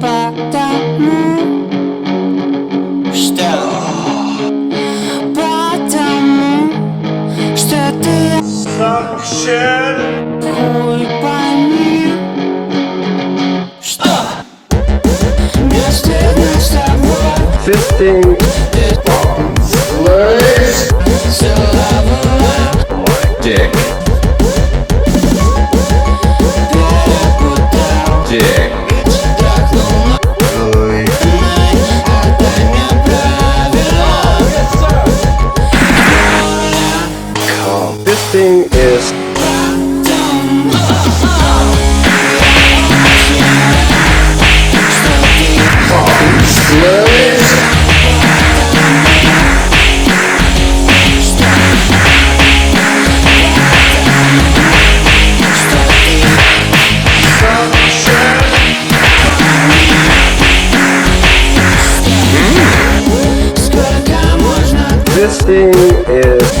Потому что Потому что ты хуй пойми Что Мне стыдно с тобой Fisting thing is this thing is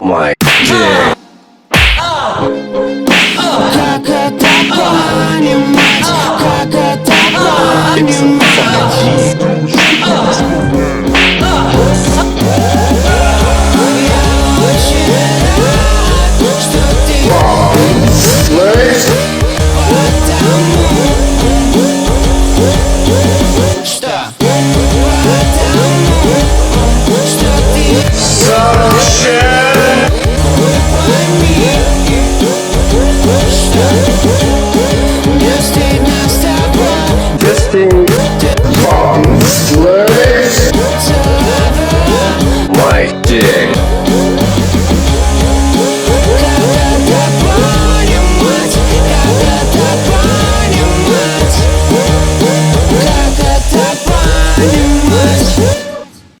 my Dick, Как это понимать? Как это понимать?